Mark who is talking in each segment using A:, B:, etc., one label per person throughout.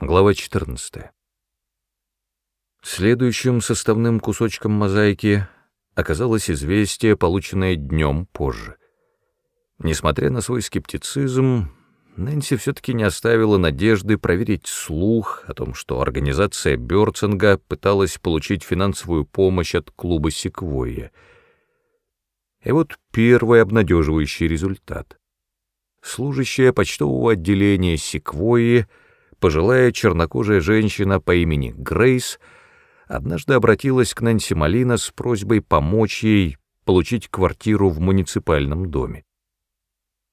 A: Глава 14. Следующим составным кусочком мозаики оказалось известие, полученное днем позже. Несмотря на свой скептицизм, Нэнси все-таки не оставила надежды проверить слух о том, что организация Бёрцинга пыталась получить финансовую помощь от клуба «Секвойя». И вот первый обнадеживающий результат. Служащая почтового отделения «Секвойи» пожилая чернокожая женщина по имени Грейс однажды обратилась к Нэнси Малина с просьбой помочь ей получить квартиру в муниципальном доме.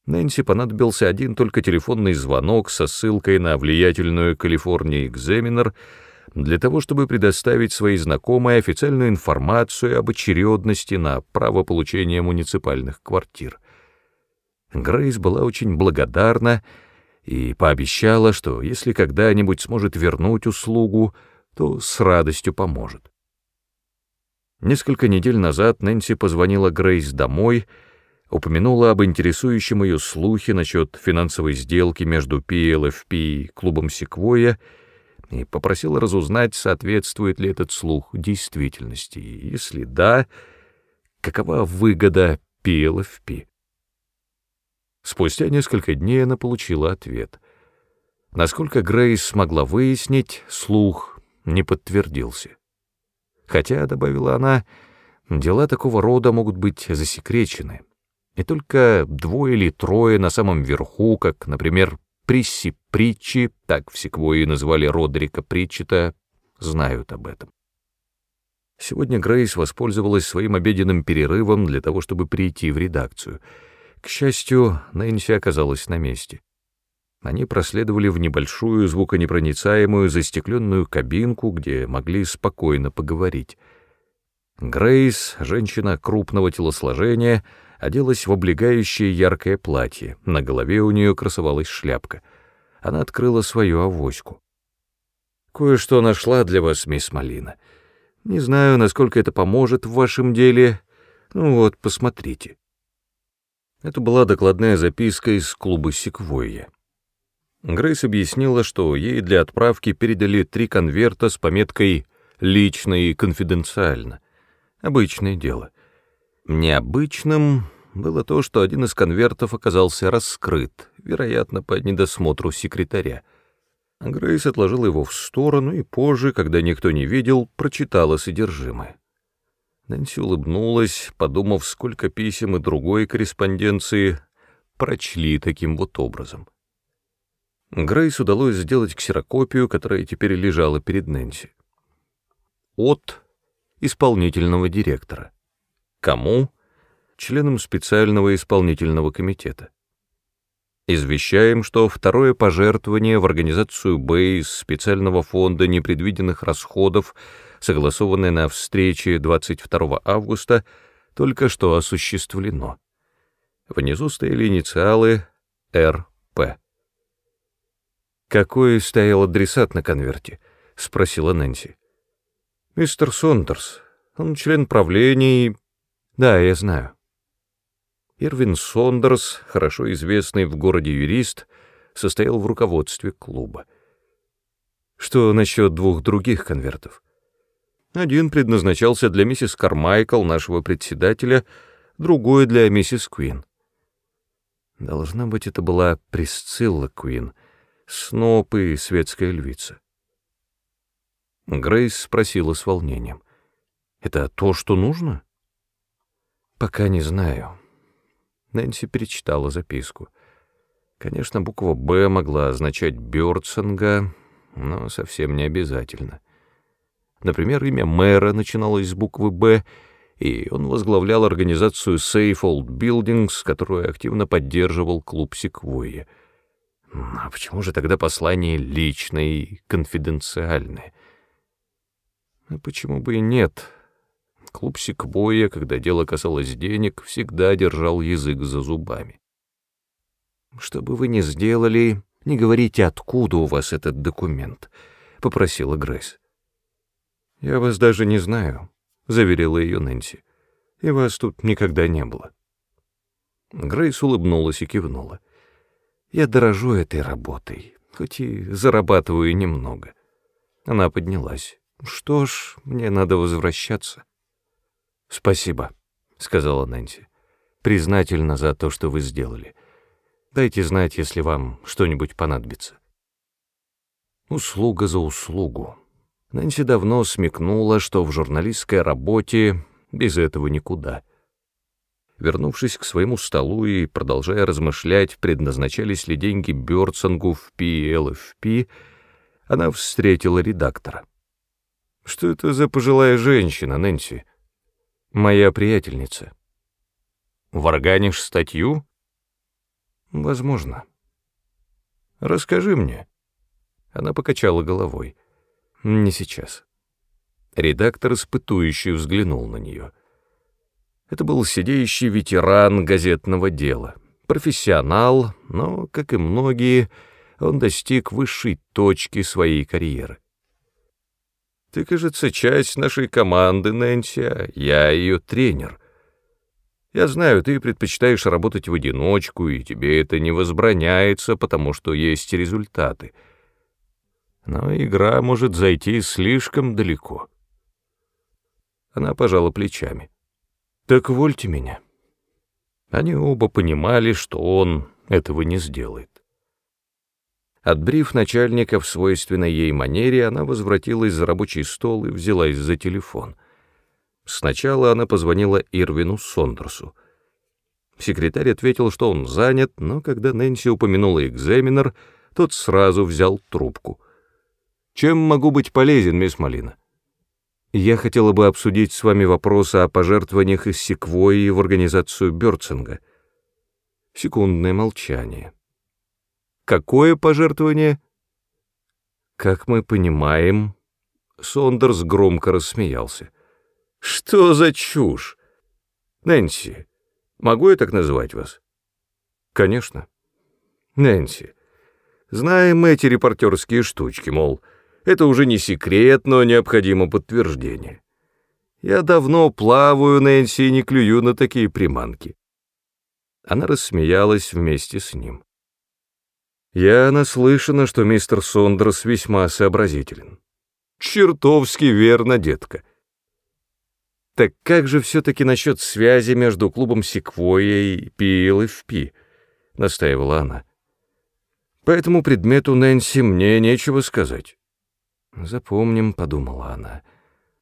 A: Нэнси понадобился один только телефонный звонок со ссылкой на влиятельную Калифорния Экзаменер для того, чтобы предоставить своей знакомой официальную информацию об очередности на право получения муниципальных квартир. Грейс была очень благодарна и пообещала, что если когда-нибудь сможет вернуть услугу, то с радостью поможет. Несколько недель назад Нэнси позвонила Грейс домой, упомянула об интересующем ее слухе насчет финансовой сделки между PLFP и клубом Секвоя и попросила разузнать, соответствует ли этот слух действительности, и если да, какова выгода PLFP. Спустя несколько дней она получила ответ. Насколько Грейс смогла выяснить, слух не подтвердился. Хотя, добавила она, дела такого рода могут быть засекречены. И только двое или трое на самом верху, как, например, Присси Притчи, так в Секвойи назвали Родрика Притчета, знают об этом. Сегодня Грейс воспользовалась своим обеденным перерывом для того, чтобы прийти в редакцию — к счастью, Нэнси оказалась на месте. Они проследовали в небольшую звуконепроницаемую застекленную кабинку, где могли спокойно поговорить. Грейс, женщина крупного телосложения, оделась в облегающее яркое платье, на голове у нее красовалась шляпка. Она открыла свою авоську. «Кое-что нашла для вас, мисс Малина. Не знаю, насколько это поможет в вашем деле. Ну вот, посмотрите». Это была докладная записка из клуба «Секвойя». Грейс объяснила, что ей для отправки передали три конверта с пометкой «Лично и конфиденциально». Обычное дело. Необычным было то, что один из конвертов оказался раскрыт, вероятно, по недосмотру секретаря. Грейс отложила его в сторону и позже, когда никто не видел, прочитала содержимое. Нэнси улыбнулась, подумав, сколько писем и другой корреспонденции прочли таким вот образом. Грейс удалось сделать ксерокопию, которая теперь лежала перед Нэнси. От исполнительного директора. Кому? Членам специального исполнительного комитета. Извещаем, что второе пожертвование в организацию Б из специального фонда непредвиденных расходов согласованное на встрече 22 августа, только что осуществлено. Внизу стояли инициалы РП. «Какой стоял адресат на конверте?» — спросила Нэнси. «Мистер Сондерс. Он член правления и...» «Да, я знаю». Ирвин Сондерс, хорошо известный в городе юрист, состоял в руководстве клуба. Что насчет двух других конвертов? Один предназначался для миссис Кармайкл, нашего председателя, другой для миссис Куин. Должна быть, это была Присцилла Куин, сноп и светская львица. Грейс спросила с волнением. «Это то, что нужно?» «Пока не знаю». Нэнси перечитала записку. Конечно, буква «Б» могла означать Бёрдсонга, но совсем не обязательно. Например, имя мэра начиналось с буквы «Б», и он возглавлял организацию Safe Old Buildings, которую активно поддерживал клуб Секвойя. А почему же тогда послание личное и конфиденциальное? А почему бы и нет? Клуб Секвойя, когда дело касалось денег, всегда держал язык за зубами. «Что бы вы ни сделали, не говорите, откуда у вас этот документ», — попросила Грейс. «Я вас даже не знаю», — заверила ее Нэнси. «И вас тут никогда не было». Грейс улыбнулась и кивнула. «Я дорожу этой работой. хоть и зарабатываю немного. Она поднялась. Что ж, мне надо возвращаться. Спасибо, сказала Нэнси. Признательна за то, что вы сделали. Дайте знать, если вам что-нибудь понадобится. Услуга за услугу. Нэнси давно смекнула, что в журналистской работе без этого никуда. Вернувшись к своему столу и продолжая размышлять, предназначались ли деньги Бёрцингу в PLFP, она встретила редактора. «Что это за пожилая женщина, Нэнси?» «Моя приятельница». «Варганишь статью?» «Возможно». «Расскажи мне». Она покачала головой. «Не сейчас». Редактор испытующий взглянул на нее. Это был сидящий ветеран газетного дела, профессионал, но, как и многие, он достиг высшей точки своей карьеры. «Ты, кажется, часть нашей команды, Нэнси, а я ее тренер. Я знаю, ты предпочитаешь работать в одиночку, и тебе это не возбраняется, потому что есть результаты. Но игра может зайти слишком далеко». Она пожала плечами. «Так вольте меня». Они оба понимали, что он этого не сделает. Отбрив начальника в свойственной ей манере, она возвратилась за рабочий стол и взялась за телефон. Сначала она позвонила Ирвину Сондерсу. Секретарь ответил, что он занят, но когда Нэнси упомянула экзаменер, тот сразу взял трубку. «Чем могу быть полезен, мисс Малина?» Я хотела бы обсудить с вами вопросы о пожертвованиях из Секвойи в организацию Бёрцинга. Секундное молчание. Какое пожертвование? Как мы понимаем, Сондерс громко рассмеялся. Что за чушь? Нэнси, могу я так называть вас? Конечно. Нэнси, знаем эти репортерские штучки, мол, это уже не секрет, но необходимо подтверждение. Я давно плаваю, Нэнси, и не клюю на такие приманки. Она рассмеялась вместе с ним. Я наслышана, что мистер Сондерс весьма сообразителен. Чертовски верно, детка. Так как же все-таки насчет связи между клубом Секвойя и PLFP? Настаивала она. По этому предмету, Нэнси, мне нечего сказать. «Запомним», — подумала она.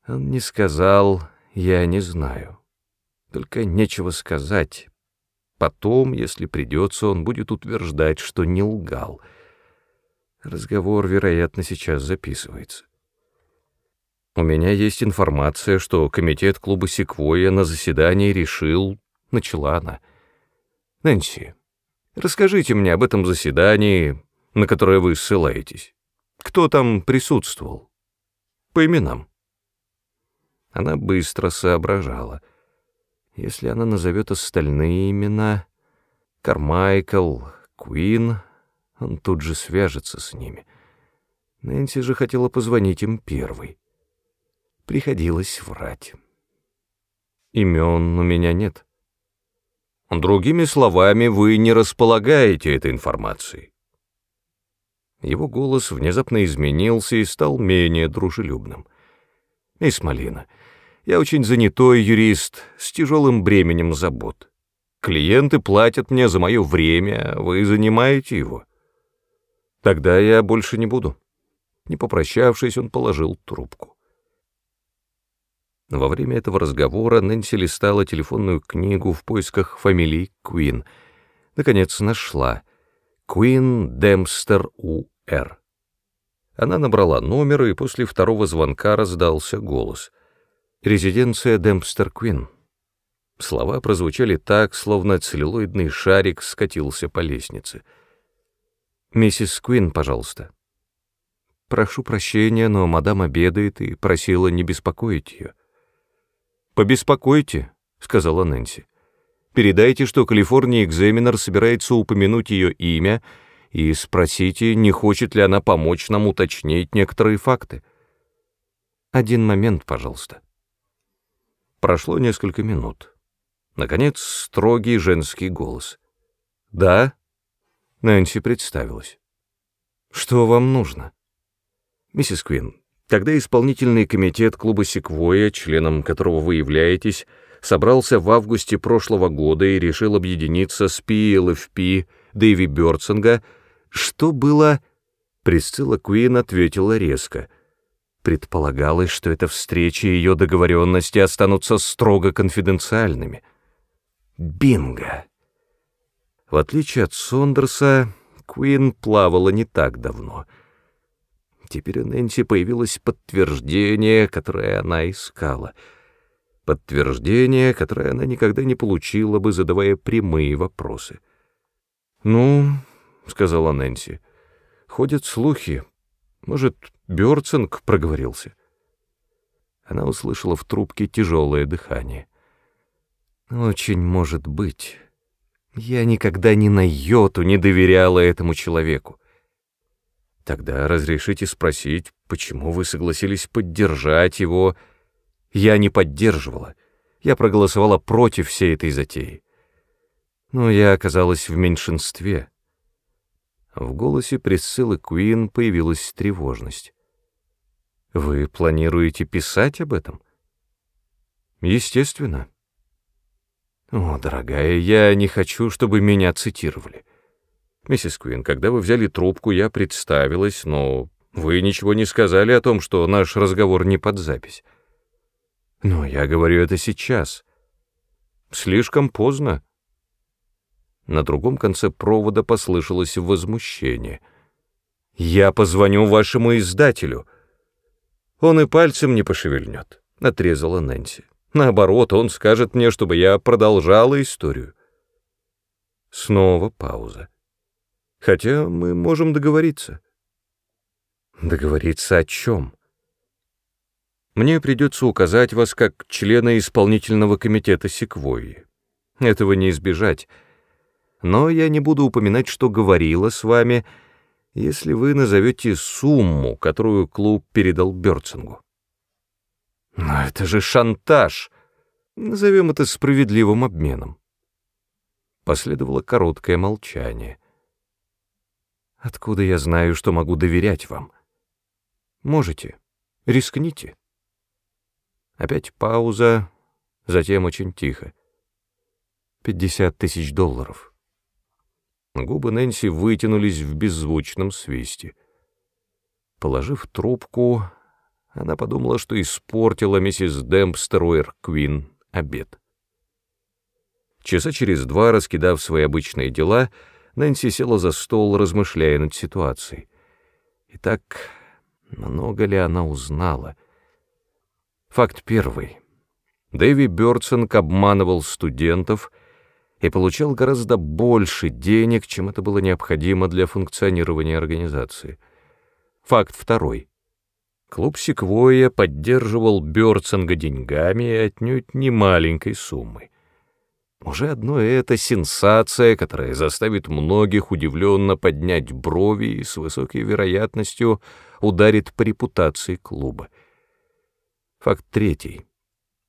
A: «Он не сказал, я не знаю. Только нечего сказать. Потом, если придется, он будет утверждать, что не лгал. Разговор, вероятно, сейчас записывается. У меня есть информация, что комитет клуба «Секвойя» на заседании решил...» — начала она. «Нэнси, расскажите мне об этом заседании, на которое вы ссылаетесь». Кто там присутствовал? По именам. Она быстро соображала. Если она назовет остальные имена, Кармайкл, Куин, он тут же свяжется с ними. Нэнси же хотела позвонить им первой. Приходилось врать. Имен у меня нет. Другими словами, вы не располагаете этой информацией. Его голос внезапно изменился и стал менее дружелюбным. «Мисс Малина, я очень занятой юрист с тяжелым бременем забот. Клиенты платят мне за мое время, а вы занимаете его. Тогда я больше не буду». Не попрощавшись, он положил трубку. Во время этого разговора Нэнси листала телефонную книгу в поисках фамилии Куин. Наконец нашла. Куин Демстер У. Р. Она набрала номер, и после второго звонка раздался голос. «Резиденция Демпстер Квин». Слова прозвучали так, словно целлюлоидный шарик скатился по лестнице. «Миссис Квин, пожалуйста». «Прошу прощения, но мадам обедает и просила не беспокоить ее». «Побеспокойте», — сказала Нэнси. «Передайте, что Калифорния Экзаменер собирается упомянуть ее имя — и спросите, не хочет ли она помочь нам уточнить некоторые факты. Один момент, пожалуйста. Прошло несколько минут. Наконец, строгий женский голос. «Да?» Нэнси представилась. Что вам нужно? Миссис Квин, когда исполнительный комитет клуба «Секвойя», членом которого вы являетесь, собрался в августе прошлого года и решил объединиться с PLFP Дэви Бёрдсинга, что было... Присцилла Куин ответила резко. Предполагалось, что эта встреча и ее договоренности останутся строго конфиденциальными. Бинго! В отличие от Сондерса, Куин плавала не так давно. Теперь у Нэнси появилось подтверждение, которое она искала. Подтверждение, которое она никогда не получила бы, задавая прямые вопросы. «Ну, — сказала Нэнси, — Ходят слухи. Может, Бёрцинг проговорился. Она услышала в трубке тяжелое дыхание. Очень может быть. Я никогда ни на йоту не доверяла этому человеку. Тогда разрешите спросить, почему вы согласились поддержать его? Я не поддерживала. Я проголосовала против всей этой затеи. Но я оказалась в меньшинстве. В голосе Присциллы Куин появилась тревожность. «Вы планируете писать об этом?» «Естественно». «О, дорогая, я не хочу, чтобы меня цитировали. Миссис Куин, когда вы взяли трубку, я представилась, но вы ничего не сказали о том, что наш разговор не под запись. Но я говорю это сейчас. Слишком поздно. На другом конце провода послышалось возмущение. «Я позвоню вашему издателю». «Он и пальцем не пошевельнет», — отрезала Нэнси. «Наоборот, он скажет мне, чтобы я продолжала историю». Снова пауза. «Хотя мы можем договориться». «Договориться о чем?» «Мне придется указать вас как члена исполнительного комитета Секвойи. Этого не избежать» но я не буду упоминать, что говорила с вами, если вы назовете сумму, которую клуб передал Бёрцингу. Но это же шантаж. Назовем это справедливым обменом. Последовало короткое молчание. Откуда я знаю, что могу доверять вам? Можете. Рискните. Опять пауза, затем очень тихо. Пятьдесят тысяч долларов. Губы Нэнси вытянулись в беззвучном свисте. Положив трубку, она подумала, что испортила миссис Демпстер Уэр Квин обед. Часа через два, раскидав свои обычные дела, Нэнси села за стол, размышляя над ситуацией. Итак, много ли она узнала? Факт первый. Дэви Бёрдсонг обманывал студентов — и получал гораздо больше денег, чем это было необходимо для функционирования организации. Факт второй. Клуб «Секвойя» поддерживал Бёрцинга деньгами и отнюдь не маленькой суммой. Уже одно это сенсация, которая заставит многих удивленно поднять брови и с высокой вероятностью ударит по репутации клуба. Факт третий.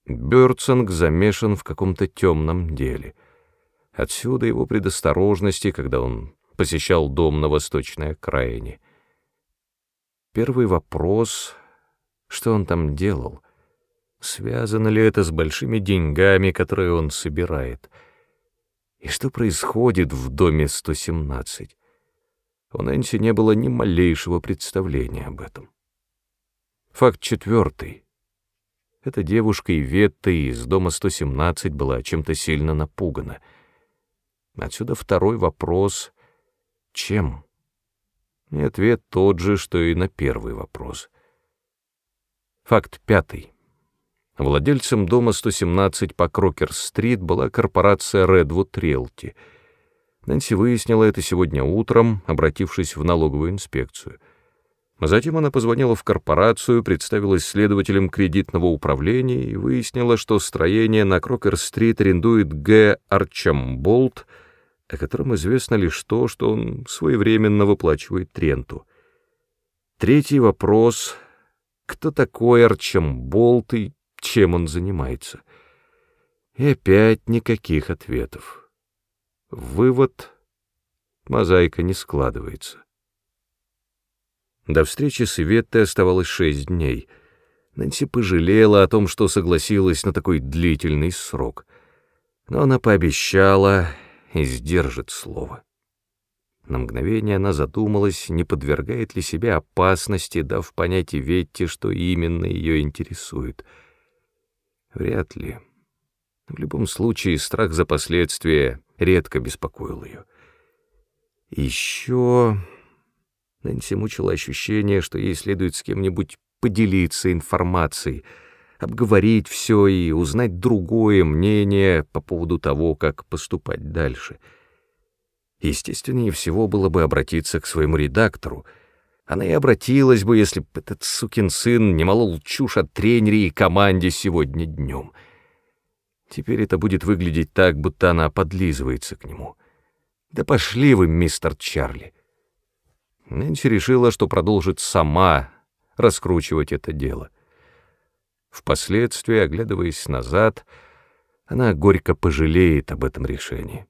A: Бёрцинг замешан в каком-то темном деле — Отсюда его предосторожности, когда он посещал дом на восточной окраине. Первый вопрос, что он там делал? Связано ли это с большими деньгами, которые он собирает? И что происходит в доме 117? У Нэнси не было ни малейшего представления об этом. Факт четвертый. Эта девушка Иветта из дома 117 была чем-то сильно напугана — Отсюда второй вопрос — чем? И ответ тот же, что и на первый вопрос. Факт пятый. Владельцем дома 117 по Крокер-стрит была корпорация Redwood Realty. Нэнси выяснила это сегодня утром, обратившись в налоговую инспекцию. Затем она позвонила в корпорацию, представилась следователем кредитного управления и выяснила, что строение на Крокер-стрит арендует Г. Арчамболт — о котором известно лишь то, что он своевременно выплачивает Тренту. Третий вопрос — кто такой Арчамболт и чем он занимается? И опять никаких ответов. Вывод — мозаика не складывается. До встречи с Иветтой оставалось шесть дней. Нэнси пожалела о том, что согласилась на такой длительный срок. Но она пообещала и сдержит слово. На мгновение она задумалась, не подвергает ли себя опасности, дав понять Иветте, что именно ее интересует. Вряд ли. В любом случае, страх за последствия редко беспокоил ее. Еще Нэнси мучило ощущение, что ей следует с кем-нибудь поделиться информацией, обговорить все и узнать другое мнение по поводу того, как поступать дальше. Естественнее всего было бы обратиться к своему редактору. Она и обратилась бы, если бы этот сукин сын не молол чушь о тренере и команде сегодня днем. Теперь это будет выглядеть так, будто она подлизывается к нему. Да пошли вы, мистер Чарли. Нэнси решила, что продолжит сама раскручивать это дело. Впоследствии, оглядываясь назад, она горько пожалеет об этом решении.